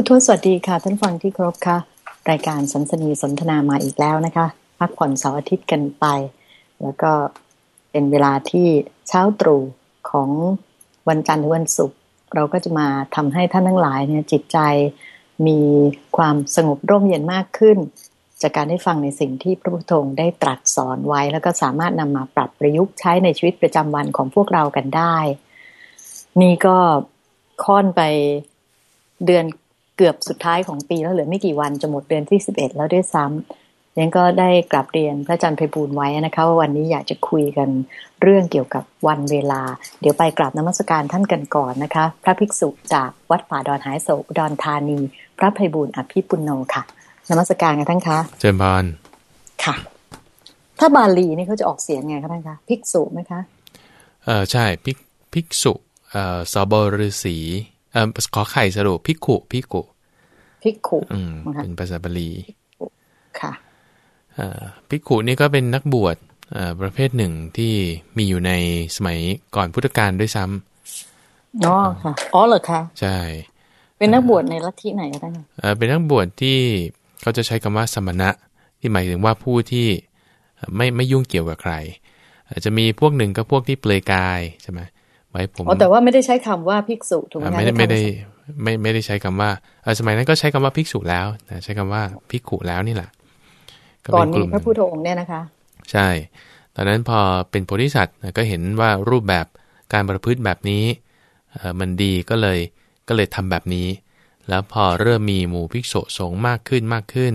ผู้ทวสวัสดีค่ะ ท่านฟังที่ครบค่ะ รายการสันสนีสนทนามาอีกแล้วนะคะ พักผ่อนเสาร์อาทิตย์กันไป แล้วก็เป็นเวลาที่เช้าตรู่ของวันจันทร์ถึงวันศุกร์เราก็จะมาทำให้ท่านทั้งหลายเนี่ยจิตใจมีความสงบร่มเย็นมากขึ้น จากการได้ฟังในสิ่งที่พระพุทธองค์ได้ตรัสสอนไว้ แล้วก็สามารถนำมาปรับประยุกต์ใช้ในชีวิตประจำวันของพวกเรากันได้ นี่ก็ค่อนไปเดือน เกือบสุดท้ายของปีแล้วเหลือไม่กี่วันจะหมดเดือนที่สิบเอ็ดแล้วด้วยซ้ำยังก็ได้กลับเรียนพระอาจารย์ไพบูลไว้นะคะว่าวันนี้อยากจะคุยกันเรื่องเกี่ยวกับวันเวลา เดี๋ยวไปกราบนมัสการท่านกันก่อนนะคะ พระภิกษุจากวัดป่าดอนหายโศกดอนธานี พระไพบูลอภิปุโนค่ะนมัสการกันท่านคะเจริญพรค่ะ ถ้าบาลีนี่เขาจะออกเสียงไงคะท่านคะภิกษุไหมคะเออใช่ภิกภิกษุเอ่อสบฤาษี เอ่อขอไข่สรุปภิกขุภิกขุภิกขุอืมนะคะเป็นภาษาบาลีค่ะเอ่อภิกขุนี่ก็เป็นนักบวชเอ่อประเภทหนึ่งที่มีอยู่ในสมัยก่อนพุทธกาลด้วยซ้ำอ๋อค่ะอ๋อเหรอคะใช่ เป็นนักบวชในลัทธิไหนคะท่านคะเอ่อเป็นนักบวชที่เขาจะใช้คำว่าสมณะ ที่หมายถึงว่าผู้ที่เอ่อไม่ไม่ยุ่งเกี่ยวกับใครอาจจะมีพวกหนึ่งก็พวกที่เปลือยกายใช่ไหม ไว้ผมอ๋อแต่ว่าไม่ได้ใช้คำว่าภิกษุถูกไหมอ่าคะไม่ได้ในไม่ได้คำไม่ไม่ได้ใช้คำว่าเออสมัยนั้นก็ใช้คำว่าภิกษุแล้วนะใช้คำว่าภิกขุแล้วนี่แหละก่อนเป็มีลุ่พระพุทธองค์เนี่ยนะคะ ใช่ ตอนนั้นพอเป็นโพธิสัตว์นะก็เห็นว่ารูปแบบการประพฤติแบบนี้เออมันดีก็เลยก็เลยทำแบบนี้ แล้วพอเริ่มมีหมู่ภิกษุสงฆ์มากขึ้นมากขึ้น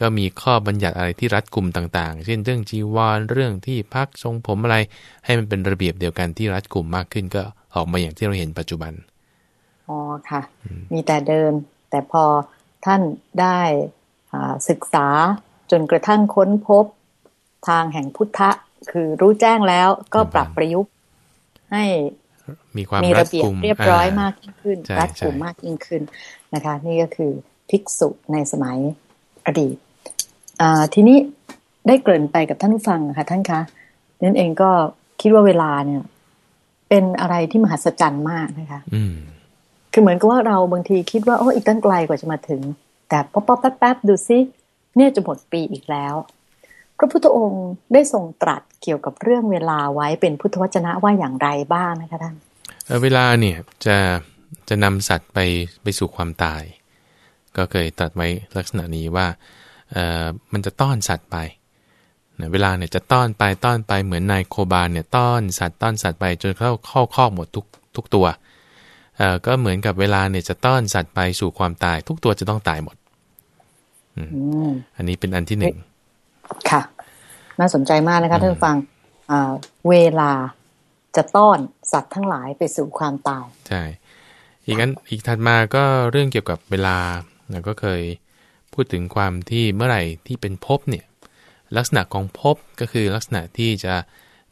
ก็มีข้อบัญญัติอะไรที่รัดกุมต่างๆ เช่นเรื่องจีวรเรื่องที่พักทรงผมอะไร ให้มันเป็นระเบียบเดียวกันที่รัดกุมมากขึ้นก็ออกมาอย่างที่เราเห็นปัจจุบัน อ๋อค่ะ มีแต่เดิม แต่พอท่านได้อ่าศึกษาจนกระทั่งค้นพบทางแห่งพุทธะ คือรู้แจ้งแล้วก็ปรับประยุกต์ให้มีความมีรัระดเบียบกุมเรียบร้อยามากยิ่งขึ้นใช่รัดกุมใช่มากยิ่งขึ้นนะคะ นี่ก็คือภิกษุในสมัยอดีตอ่า ทีนี้ได้เกริ่นไปกับท่านผู้ฟังค่ะ ท่านคะนั่นเองก็คิดว่าเวลาเนี่ย เป็นอะไรที่มหัศจรรย์มากนะคะอืมคือเหมือนกับว่าเราบางทีคิดว่าโอ้อีกตั้งไกลกว่าจะมาถึง แต่ป๊อปป๊อปแป๊บแป๊บดูซิเนี่ยจะหมดปีอีกแล้ว พระพุทธองค์ได้ทรงตรัสเกี่ยวกับเรื่องเวลาไว้เป็นพุทธวจนะว่าอย่างไรบ้างนะคะท่านเอ่อเวลาเนี่ยจะจะนำสัตว์ไปไปสู่ความตาย ก็เคยตรัสไว้ลักษณะนี้ว่าเอ่อ มันจะต้อนสัตว์ไปนะเวลาเนี่ยจะต้อนไปต้อนไปเหมือนนายโคบานเนี่ยต้อนสัตว์ต้อนสัตว์ไปจนเข้าเข้าคอกหมดทุกทุกตัวเอ่อก็เหมือนกับเวลาเนี่ยจะต้อนสัตว์ไปสู่ความตาย ทุกตัวจะต้องตายหมดอืมอันนี้เป็นอันที่หนึ่งค่ะ น่าสนใจมากนะคะท่านผู้ฟังอ่าเวลาจะต้อนสัตว์ทั้งหลายไปสู่ความตาย ใช่ อีกอันอีกถัดมาก็เรื่องเกี่ยวกับเวลาเราก็เคย พูดถึงความที่เมื่อไหร่ที่เป็นภพเนี่ยลักษณะของภพก็คือลักษณะที่จะ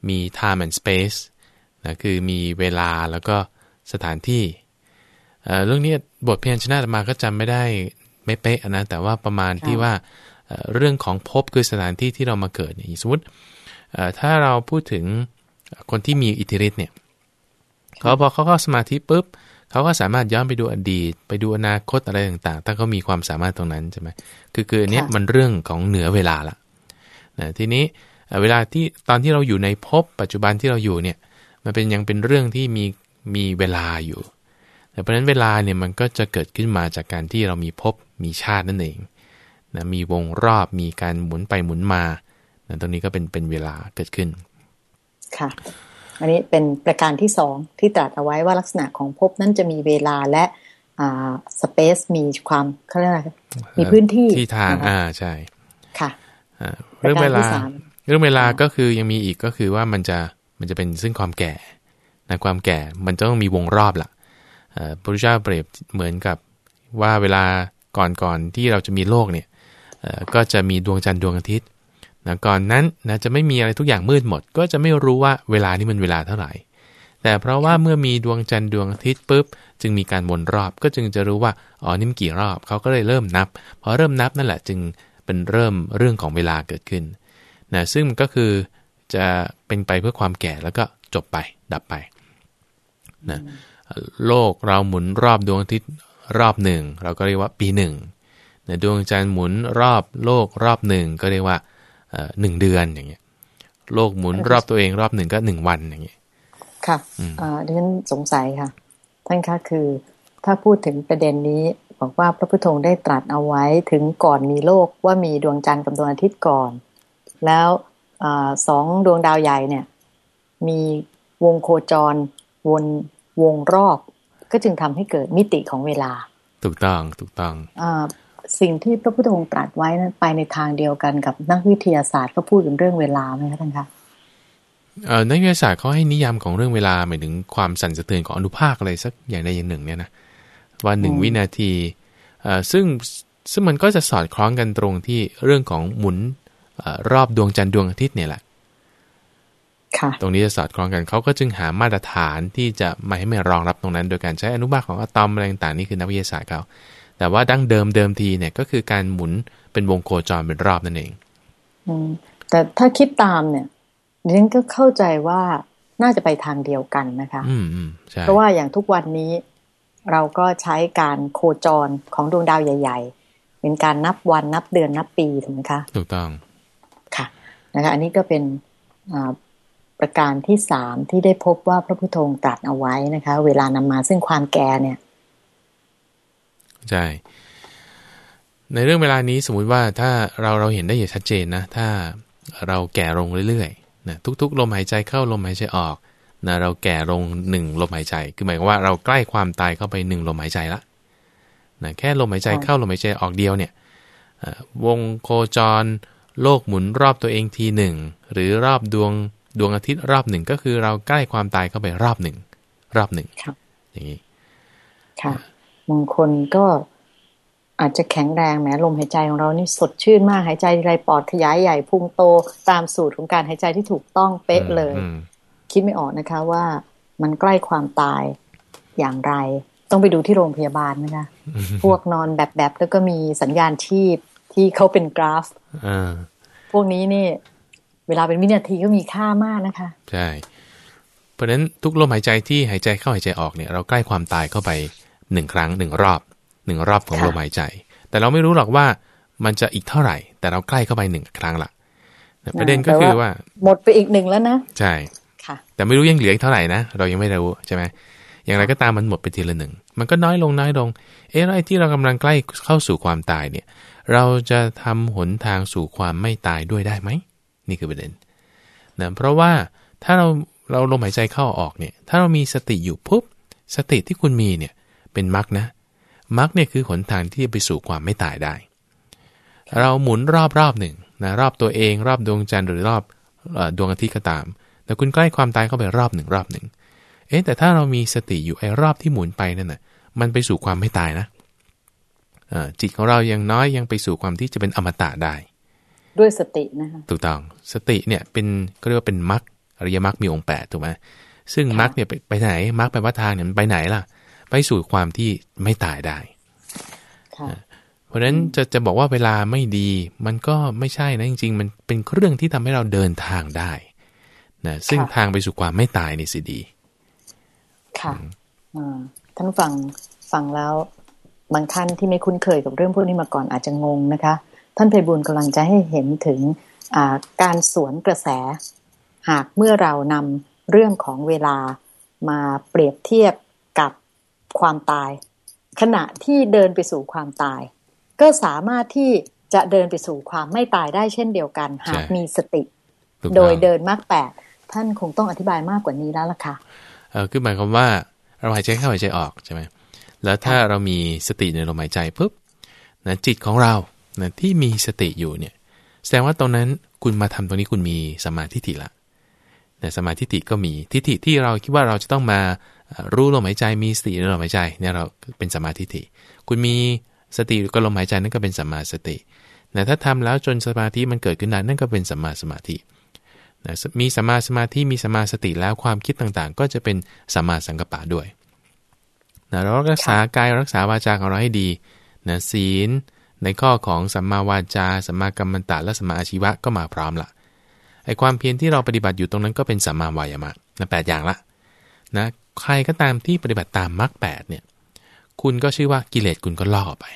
มี time and space นะคือมีเวลาแล้วก็สถานที่เอ่อเรื่องนี้บทเพียรชนะอาตมาก็จำไม่ได้ไม่เป๊ะนะแต่ว่าประมาณค่ะที่ว่าเอ่อเรื่องของภพคือสถานที่ที่เรามาเกิดเนี่ยสมมติเอ่อถ้าเราพูดถึงคนที่มีอิทธิฤทธิ์เนี่ยเขาพอเขาเข้าสมาธิปุ๊บเขาก็สามารถย้อนไปดูอดีต ไปดูอนาคตอะไรต่างๆ ถ้าเขามีความสามารถตรงนั้นใช่ไหมคือคืออันเนี้ยค่ะมันเรื่องของเหนือเวลาละนะทีนี้เอ่อเวลาที่ตอนที่เราอยู่ในภพปัจจุบันที่เราอยู่เนี่ย มันเป็นยังเป็นเรื่องที่มีมีเวลาอยู่แต่เพราะฉะนั้นเวลาเนี่ยมันก็จะเกิดขึ้นมาจากการที่เรามีภพมีชาตินั่นเองนะมีวงรอบมีการหมุนไปหมุนมานะตรงนี้ก็เป็นเป็นเวลาเกิดขึ้น ค่ะ อันนี้เป็นประการที่สองที่ตรัสเอาไว้ว่าลักษณะของภพนั้นจะมีเวลาและอ่าสเปซมีความเขาเรียกอะไรมีพื้นที่ที่ทางนะคะอ่าใช่ค่ะอ่าเรื่องเวประการที่ลาสามเรื่องเวลาก็คือยังมีอีกก็คือว่ามันจะมันจะเป็นซึ่งความแก่นะความแก่มันจะต้องมีวงรอบล่ะเอ่อพระพุทธเจ้าเปรียบเหมือนกับว่าเวลาก่อนก่อนที่เราจะมีโลกเนี่ยเอ่อก็จะมีดวงจันทร์ดวงอาทิตย์ นะก่อนนั้นนะจะไม่มีอะไรทุกอย่างมืดหมด ก็จะไม่รู้ว่าเวลานี่มันเวลาเท่าไหร่ แต่เพราะว่าเมื่อมีดวงจันทร์ดวงอาทิตย์ปุ๊บ จึงมีการวนรอบก็จึงจะรู้ว่าอ๋อนี่มันกี่รอบเขาก็เลยเริ่มนับพอเริ่มนับนั่นแหละจึงเป็นเริ่มเรื่องของเวลาเกิดขึ้นนะซึ่งก็คือจะเป็นไปเพื่อความแก่แล้วก็จบไปดับไปนะโลกเราหมุนรอบดวงอาทิตย์รอบหนึ่งเราก็เรียกว่าปีหนึ่งนะดวงจันทร์หมุนรอบโลกรอบหนึ่งก็เรียกว่า หนึ่งเดือนอย่างเงี้ยโลกหมุนรอบตัวเองรอบหนึ่งก็หนึ่งวันอย่างเงี้ยค่ะดิฉันสงสัยค่ะ ท่านคะคือ ถ้าพูดถึงประเด็นนี้บอกว่าพระพุทโธได้ตรัสเอาไว้ถึงก่อนมีโลกว่ามีดวงจันทร์กับดวงอาทิตย์ก่อน แล้วอสองดวงดาวใหญ่เนี่ย มีวงโคจร วนวงรอบ ก็จึงทำให้เกิดมิติของเวลา ถูกต้องถูกต้องอ สิ่งที่พระพุทธองค์ตรัสไว้นั้นไปในทางเดียวกันกับนักวิทยาศาสตร์ก็พูดถึงเรื่องเวลาไหมคะท่านคะนักวิทยาศาสตร์เขาให้นิยามของเรื่องเวลาหมายถึงความสั่นสะเทือนของอนุภาคอะไรสักอย่างใดอย่างหนึ่งเนี่ยนะว่าหนึ่งวินาทีซึ่งซึ่งมันก็จะสอดคล้องกันตรงที่เรื่องของหมุนรอบดวงจันทร์ดวงอาทิตย์เนี่ยแหละตรงนี้จะสอดคล้องกันเขาก็จึงหามาตรฐานที่จะไม่ให้ไม่รองรับตรงนั้น โดยการใช้อนุภาคของอะตอมอะไรต่างๆนี่คือนักวิทยาศาสตร์เขา แต่ว่าดั้งเดิมเดิมทีเนี่ยก็คือการหมุนเป็นวงโคจรเป็นรอบนั่นเองอืมแต่ถ้าคิดตามเนี่ยดิฉันก็เข้าใจว่าน่าจะไปทางเดียวกันนะคะอืมอืมใช่เพราะว่าอย่างทุกวันนี้เราก็ใช้การโคจรของดวงดาวใหญ่ ๆ เป็นการนับวันนับเดือนนับปีถูกไหมคะถูกต้องค่ะนะคะ อันนี้ก็เป็นประการที่สามที่ได้พบว่าพระพุทโธตรัสเอาไว้นะคะ เวลานำมาซึ่งความแก่เนี่ย ใช่ในเรื่องเวลานี้สมมุติว่าถ้าเราเราเห็นได้อย่างชัดเจนนะ ถ้าเราแก่ลงเรื่อยๆนะทุกๆ ลมหายใจเข้าลมหายใจออกนะเราแก่ลงหนึ่งลมหายใจ คือหมายว่าเราใกล้ความตายเข้าไปหนึ่งลมหายใจละนะแค่ลมหายใจเข้าลมหายใจออกเดียวเนี่ยวงโคจร โลกหมุนรอบตัวเองทีหนึ่งหรือรอบดวงดวงอาทิตย์รอบหนึ่งก็คือเราใกล้ความตายเข้าไปรอบหนึ่งรอบหนึ่งอย่างนี้ค่ะ บางคนก็อาจจะแข็งแรงแม้ลมหายใจของเรานี่สดชื่นมากหายใจไรปอดขยายใหญ่พุงโตตามสูตรของการหายใจที่ถูกต้องเป๊ะเลย คิดไม่ออกนะคะว่ามันใกล้ความตายอย่างไร ต้องไปดูที่โรงพยาบาลนะคะพวกนอนแบบแบบแล้วก็มีสัญญาณชีพที่เขาเป็นกราฟพวกนี้นี่เวลาเป็นวินาทีก็มีค่ามากนะคะ ใช่ เพราะฉะนั้นทุกลมหายใจที่หายใจเข้าหายใจออกเนี่ย เราใกล้ความตายเข้าไป หนึ่งครั้งหนึ่งรอบหนึ่งรอบของลมหายใจ แต่เราไม่รู้หรอกว่ามันจะอีกเท่าไหร่ แต่เราใกล้เข้าไปหนึ่งครั้งละประเด็นก็คือว่า หมดไปอีกหนึ่งแล้วนะใช่ค่ะ แต่ไม่รู้ยังเหลืออีกเท่าไหร่นะเรายังไม่รู้ใช่ไหมอย่างไรก็ตามมันหมดไปทีละหนึ่งมันก็น้อยลงน้อยลง เอ๊ะไอ้ที่เรากำลังใกล้เข้าสู่ความตายเนี่ย เราจะทำหนทางสู่ความไม่ตายด้วยได้ไหมนี่คือประเด็นนะเพราะว่าถ้าเราเราลมหายใจเข้าออกเนี่ย ถ้าเรามีสติอยู่ปุ๊บสติที่คุณมีเนี่ย เป็นมรรคนะมรรคเนี่ยคือหนทางที่จะไปสู่ความไม่ตายได้ เราหมุนรอบรอบหนึ่งนะรอบตัวเองรอบดวงจันทร์หรือรอบดวงอาทิตย์ก็ตาม แต่คุณใกล้ความตายเข้าไปรอบหนึ่งรอบหนึ่งเอ๊ะแต่ถ้าเรามีสติอยู่ไอ้รอบที่หมุนไปนั่นนะมันไปสู่ความไม่ตายนะจิตของเรายังน้อยยังไปสู่ความที่จะเป็นอมตะได้ ด้วยสตินะคะถูกต้องสติเนี่ยเป็นก็เรียกว่าเป็นมรรคอริยมรรคมีองค์แปดถูกไหมซึ่งมรรคเนี่ยไปไหนมรรคไปว่าทางเนี่ยมันไปไหนล่ะ ไปสู่ความที่ไม่ตายได้เพราะฉะนั้นจะจะบอกว่าเวลาไม่ดี มันก็ไม่ใช่นะจริง ๆ มันเป็นเครื่องที่ทำให้เราเดินทางได้นะซึ่งทางไปสู่ความไม่ตายนี่สิดี ค่ะท่านฟังฟังแล้ว บางท่านที่ไม่คุ้นเคยกับเรื่องพวกนี้มาก่อนอาจจะงงนะคะ ท่านไพบุญกำลังจะให้เห็นถึงการสวนกระแส หากเมื่อเรานำเรื่องของเวลามาเปรียบเทียบกับ ความตาย ขณะที่เดินไปสู่ความตาย ก็สามารถที่จะเดินไปสู่ความไม่ตายได้เช่นเดียวกัน หากมีสติ โดยเดินมากแปดท่านคงต้องอธิบายมากกว่านี้แล้วล่ะค่ะเออคือหมายความว่าเราหายใจเข้าหายใจออกใช่ไหมแล้วถ้าเรามีสติในลมหายใจปุ๊บนะจิตของเรานะที่มีสติอยู่เนี่ยแสดงว่าตรงนั้นคุณมาทำตรงนี้คุณมีสมาธิิละแต่สมาธิิก็มีทิฏฐิที่เราคิดว่าเราจะต้องมา รู้ลมหายใจมีสติในลมหายใจเนี่ยเราเป็นสมาธิิคุณมีสติกับลมหายใจนั่นก็เป็นสัมมาสติแต่ถ้าทำแล้วจนสมาธิมันเกิดขึ้นได้นั่นก็เป็นสัมมาสมาธิมีสัมมาสมาธิมีสัมมาสติแล้วความคิดต่างๆ ก็จะเป็นสัมมาสังกัปปะด้วยนะเรารักษากายรักษาวาจาของเราให้ดีนะศีลในข้อของสัมมาวาจาสัมมากัมมันตะและสัมมาอาชีวะก็มาพร้อมละไอความเพียรที่เราปฏิบัติอยู่ตรงนั้นก็เป็นสัมมาวายามะนะแปดอย่างละนะ ใครก็ตามที่ปฏิบัติตามมรรคแปดเนี่ย คุณก็ชื่อว่ากิเลสคุณก็ลอกออกไป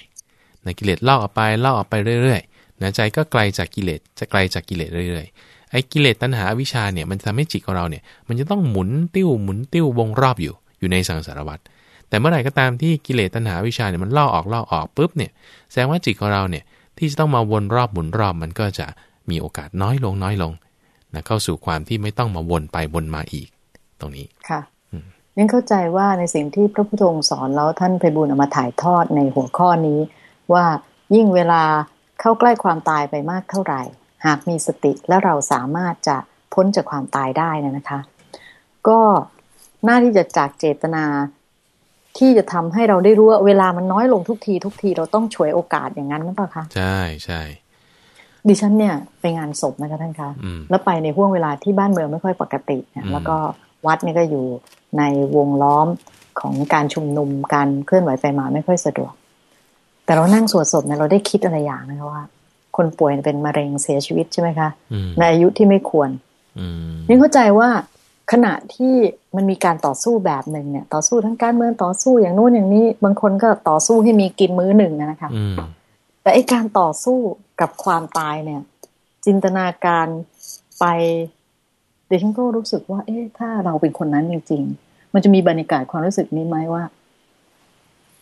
นะกิเลสลอกออกไปลอกออกไปเรื่อยๆนะใจก็ไกลจากกิเลสจะไกลจากกิเลสเรื่อยๆไอ้กิเลสตัณหาวิชาเนี่ยมันทำให้จิตของเราเนี่ย มันจะต้องหมุนติ้วหมุนติ้ววงรอบอยู่อยู่ในสังสารวัฏแต่เมื่อไหร่ก็ตามที่กิเลสตัณหาวิชาเนี่ยมันล่อออกล่อออกปุ๊บเนี่ยแสดงว่าจิตของเราเนี่ยที่จะต้องมาวนรอบหมุนรอบมันก็จะมีโอกาสน้อยลงน้อยลงนะเข้าสู่ความที่ไม่ต้องมาวนไปวนมาอีก ตรงนี้ค่ะ นั่นเข้าใจว่าในสิ่งที่พระพุทธองค์สอนแล้วท่านไพบุญเอามาถ่ายทอดในหัวข้อนี้ ว่ายิ่งเวลาเข้าใกล้ความตายไปมากเท่าไหร่ หากมีสติและเราสามารถจะพ้นจากความตายได้นะนะคะ ก็น่าที่จะจากเจตนาที่จะทำให้เราได้รู้ว่าเวลามันน้อยลงทุกที ทุกทีเราต้องช่วยโอกาสอย่างนั้นหรือเปล่าคะใช่ใช่ดิฉันเนี่ยไปงานศพนะคะท่านคะแล้วไปในห่วงเวลาที่บ้านเมืองไม่ค่อยปกติเนี่ยแล้วก็วัดนี่ก็อยู่ ในวงล้อมของการชุมนุมการเคลื่อนไหวไปมาไม่ค่อยสะดวก แต่เรานั่งสวดศพเนี่ยเราได้คิดอะไรอย่างนะคะว่า คนป่วยเป็นมะเร็งเสียชีวิตใช่ไหมคะในอายุที่ไม่ควรนี่เข้าใจว่าขณะที่มันมีการต่อสู้แบบหนึ่งเนี่ย ต่อสู้ทั้งการเมืองต่อสู้อย่างนู้นอย่างนี้ บางคนก็ต่อสู้ให้มีกินมื้อหนึ่งนะคะแต่ไอการต่อสู้กับความตายเนี่ย จินตนาการไป เดี๋ยวฉันก็รู้สึกว่า เอ๊ะถ้าเราเป็นคนนั้นจริง ๆ มันจะมีบรรยากาศความรู้สึกนี้ไหมว่า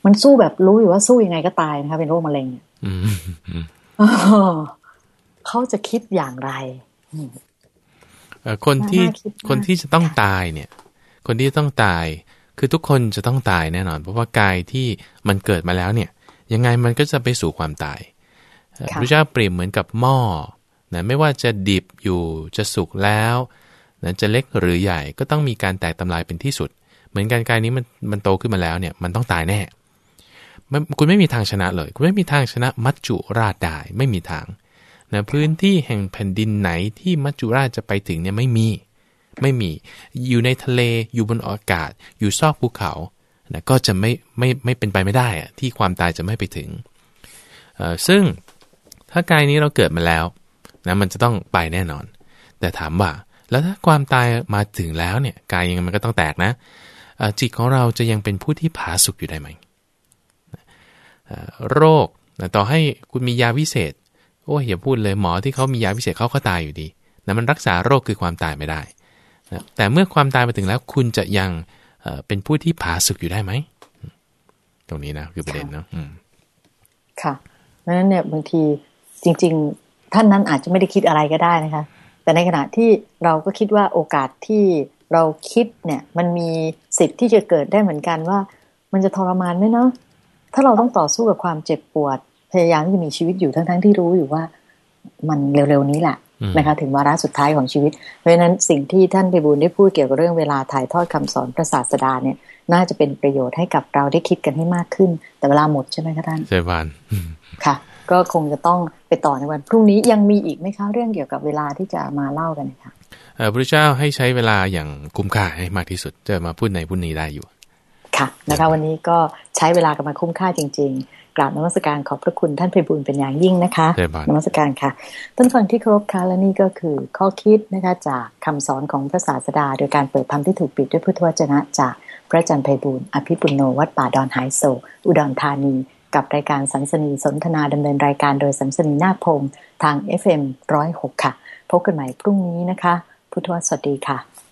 มันสู้แบบรู้อยู่ว่าสู้ยังไงก็ตายนะคะเป็นโรคมะเร็งเขาจะคิดอย่างไรคนที่คนที่จะต้องตายเนี่ย คนที่ต้องตาย คือทุกคนจะต้องตายแน่นอน เพราะว่ากายที่มันเกิดมาแล้วเนี่ย ยังไงมันก็จะไปสู่ความตายพระเจ้าเปรียบเหมือนกับหม้อนะไม่ว่าจะดิบอยู่จะสุกแล้ว นะจะเล็กหรือใหญ่ก็ต้องมีการแตกทำลายเป็นที่สุด เหมือนกันกายนี้มันมันโตขึ้นมาแล้วเนี่ยมันต้องตายแน่คุณไม่มีทางชนะเลย คุณไม่มีทางชนะมัจจุราชได้ไม่มีทางนะพื้นที่แห่งแผ่นดินไหนที่มัจจุราชจะไปถึงเนี่ยไม่มี ไม่มี อยู่ในทะเลอยู่บนอากาศ อยู่ซอกภูเขานะก็จะไม่ไม่ไม่เป็นไปไม่ได้อะที่ความตายจะไม่ไปถึง ซึ่งถ้ากายนี้เราเกิดมาแล้วนะมันจะต้องไปแน่นอน แต่ถามว่า แล้วถ้าความตายมาถึงแล้วเนี่ยกายยังมันก็ต้องแตกนะจิตของเราจะยังเป็นผู้ที่ผาสุกอยู่ได้ไหมโรคต่อให้คุณมียาวิเศษโอ้ยอย่าพูดเลยหมอที่เขามียาพิเศษเขาก็ตายอยู่ดีนะมันรักษาโรคคือความตายไม่ได้นะแต่เมื่อความตายมาถึงแล้วคุณจะยังเป็นผู้ที่ผาสุกอยู่ได้ไหมตรงนี้นะคือประเด็นเนาะค่ะเพราะฉะนั้นเนี่ยบางทีจริง ๆ ท่านนั้นอาจจะไม่ได้คิดอะไรก็ได้นะคะ แต่ในขณะที่เราก็คิดว่าโอกาสที่เราคิดเนี่ย มันมีสิทธิ์ที่จะเกิดได้เหมือนกันว่า มันจะทรมานไหมเนาะถ้าเราต้องต่อสู้กับความเจ็บปวด พยายามที่จะมีชีวิตอยู่ทั้งๆทที่รู้อยู่ว่า มันเร็วๆนี้แหละนะคะ ถึงวาระสุดท้ายของชีวิต เพราะฉะนั้นสิ่งที่ท่านไปบูลได้พูดเกี่ยวกับเรื่องเวลาถ่ายทอดคำสอนพระศาสดาเนี่ย น่าจะเป็นประโยชน์ให้กับเราได้คิดกันให้มากขึ้น แต่เวลาหมดใช่ไหมคะท่านใช่วันค่ะ ก็คงจะต้องไปต่อในวัน พรุ่งนี้ยังมีอีกไหมคะเรื่องเกี่ยวกับเวลาที่จะมาเล่ากันคะพระเจ้าให้ใช้เวลาอย่างคุ้มค่าให้มากที่สุดจะมาพูดในพุณนี้ได้อยู่ ค่ะนะคะวันนี้ก็ใช้เวลากันมาคุ้มค่าจริง ๆ กราบนมัสการขอบพระคุณท่านไพบุญเป็นอย่างยิ่งนะคะนมัสการค่ะท่านฟังที่เคารพค่ะและนี่ก็คือข้อคิดนะคะจากคำสอนของพระศาสดา โดยการเปิดธรรมที่ถูกปิดด้วยพุทธวจนะจากพระอาจารย์ไพบุญอภิปุโนวัดป่าดอนหายโศอุดรธานี กับรายการสัมสนีสนทนาดำเนินรายการโดยสัมสนีนาคพงศ์ทาง FM106 ค่ะ พบกันใหม่พรุ่งนี้นะคะ พุทธวสวัสดีค่ะ